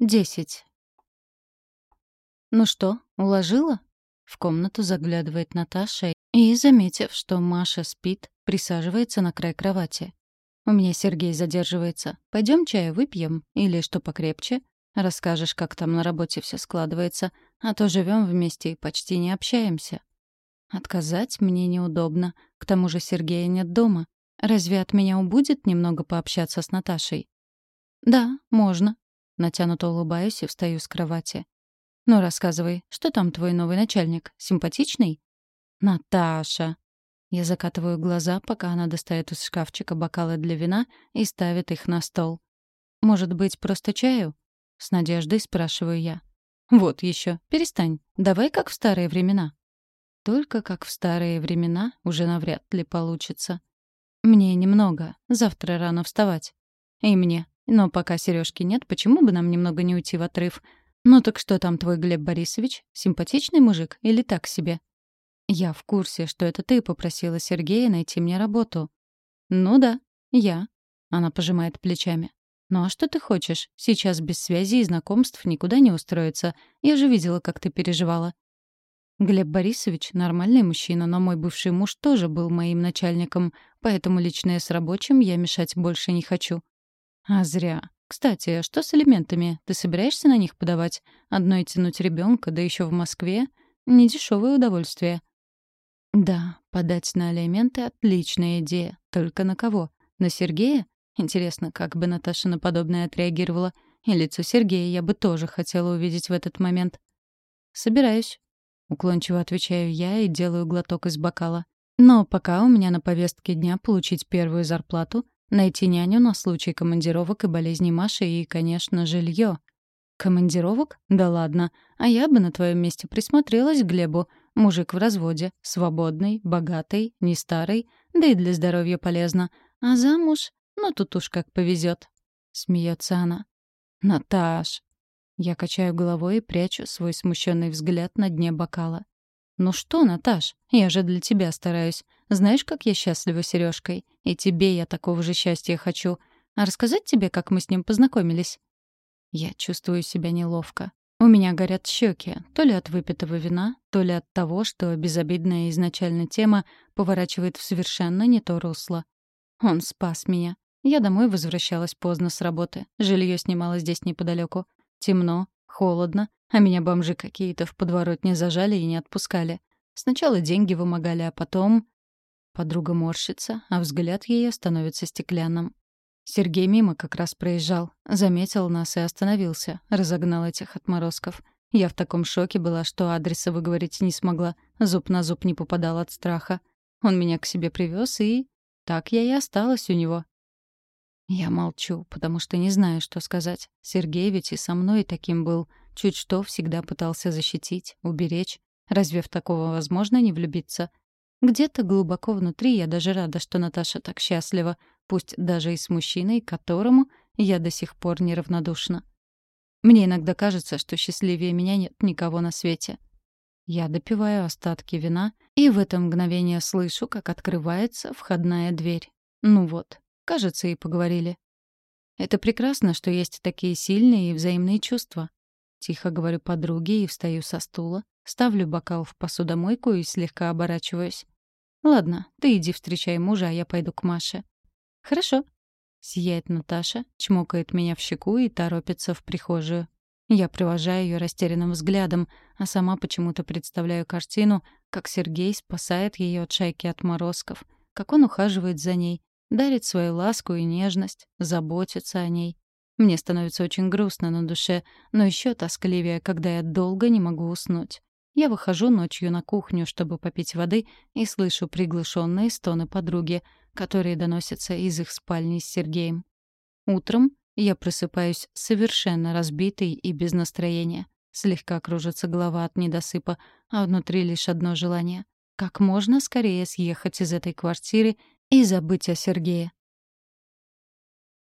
Десять. «Ну что, уложила?» В комнату заглядывает Наташа и, заметив, что Маша спит, присаживается на край кровати. «У меня Сергей задерживается. Пойдем чаю выпьем? Или что покрепче? Расскажешь, как там на работе все складывается, а то живем вместе и почти не общаемся». Отказать мне неудобно. К тому же Сергея нет дома. Разве от меня убудет немного пообщаться с Наташей? «Да, можно», Натянуто улыбаюсь и встаю с кровати. «Ну, рассказывай, что там твой новый начальник? Симпатичный?» «Наташа!» Я закатываю глаза, пока она достает из шкафчика бокалы для вина и ставит их на стол. «Может быть, просто чаю?» С надеждой спрашиваю я. «Вот еще, перестань. Давай как в старые времена». Только как в старые времена уже навряд ли получится. Мне немного. Завтра рано вставать. И мне. Но пока Сережки нет, почему бы нам немного не уйти в отрыв? Ну так что там твой Глеб Борисович? Симпатичный мужик или так себе? Я в курсе, что это ты попросила Сергея найти мне работу. Ну да, я. Она пожимает плечами. «Ну а что ты хочешь? Сейчас без связи и знакомств никуда не устроиться. Я же видела, как ты переживала». Глеб Борисович — нормальный мужчина, но мой бывший муж тоже был моим начальником, поэтому личное с рабочим я мешать больше не хочу. А зря. Кстати, что с элементами? Ты собираешься на них подавать? Одной тянуть ребенка, да еще в Москве? Недешевое удовольствие. Да, подать на элементы — отличная идея. Только на кого? На Сергея? Интересно, как бы Наташа на подобное отреагировала. И лицо Сергея я бы тоже хотела увидеть в этот момент. «Собираюсь», — уклончиво отвечаю я и делаю глоток из бокала. Но пока у меня на повестке дня получить первую зарплату, Найти няню на случай командировок и болезни Маши и, конечно, жилье. Командировок? Да ладно. А я бы на твоем месте присмотрелась к Глебу. Мужик в разводе, свободный, богатый, не старый, да и для здоровья полезно. А замуж? Ну тут уж как повезет. Смеется она. Наташ. Я качаю головой и прячу свой смущенный взгляд на дне бокала. «Ну что, Наташ, я же для тебя стараюсь. Знаешь, как я счастлива Сережкой? И тебе я такого же счастья хочу. А рассказать тебе, как мы с ним познакомились?» Я чувствую себя неловко. У меня горят щеки, то ли от выпитого вина, то ли от того, что безобидная изначально тема поворачивает в совершенно не то русло. Он спас меня. Я домой возвращалась поздно с работы. Жилье снимала здесь неподалеку. Темно, холодно, а меня бомжи какие-то в подворотне зажали и не отпускали. Сначала деньги вымогали, а потом... Подруга морщится, а взгляд ее становится стеклянным. Сергей мимо как раз проезжал, заметил нас и остановился, разогнал этих отморозков. Я в таком шоке была, что адреса выговорить не смогла, зуб на зуб не попадал от страха. Он меня к себе привез, и... Так я и осталась у него. Я молчу, потому что не знаю, что сказать. Сергей ведь и со мной таким был — Чуть что всегда пытался защитить, уберечь. Разве в такого возможно не влюбиться? Где-то глубоко внутри я даже рада, что Наташа так счастлива, пусть даже и с мужчиной, которому я до сих пор неравнодушна. Мне иногда кажется, что счастливее меня нет никого на свете. Я допиваю остатки вина, и в это мгновение слышу, как открывается входная дверь. Ну вот, кажется, и поговорили. Это прекрасно, что есть такие сильные и взаимные чувства. Тихо говорю подруге и встаю со стула, ставлю бокал в посудомойку и слегка оборачиваюсь. «Ладно, ты иди встречай мужа, а я пойду к Маше». «Хорошо». Сияет Наташа, чмокает меня в щеку и торопится в прихожую. Я провожаю ее растерянным взглядом, а сама почему-то представляю картину, как Сергей спасает ее от шайки отморозков, как он ухаживает за ней, дарит свою ласку и нежность, заботится о ней. Мне становится очень грустно на душе, но еще тоскливее, когда я долго не могу уснуть. Я выхожу ночью на кухню, чтобы попить воды, и слышу приглушенные стоны подруги, которые доносятся из их спальни с Сергеем. Утром я просыпаюсь совершенно разбитой и без настроения. Слегка кружится голова от недосыпа, а внутри лишь одно желание — как можно скорее съехать из этой квартиры и забыть о Сергее.